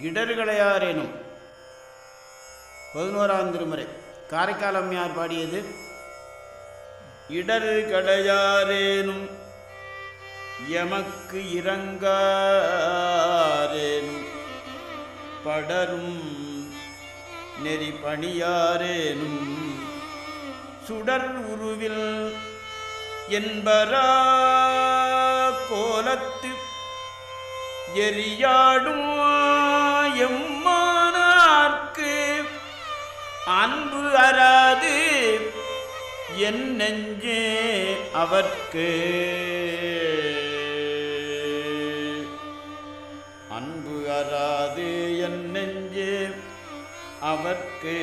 இடர்களையாரேனும். பதினோராம் திருமுறை. காரைக்கால் அம்மையார் பாடியது. இடர் கடையாரேனும் எமக்கு இறங்காரேனும் படரும் நெறி பணியாரேனும் சுடர் உருவில் என்பரா கோலத்து எரியாடும் அன்பு அராது என் நெஞ்சே அவர்க்கு. அன்பு அராது என் நெஞ்சே அவர்க்கு.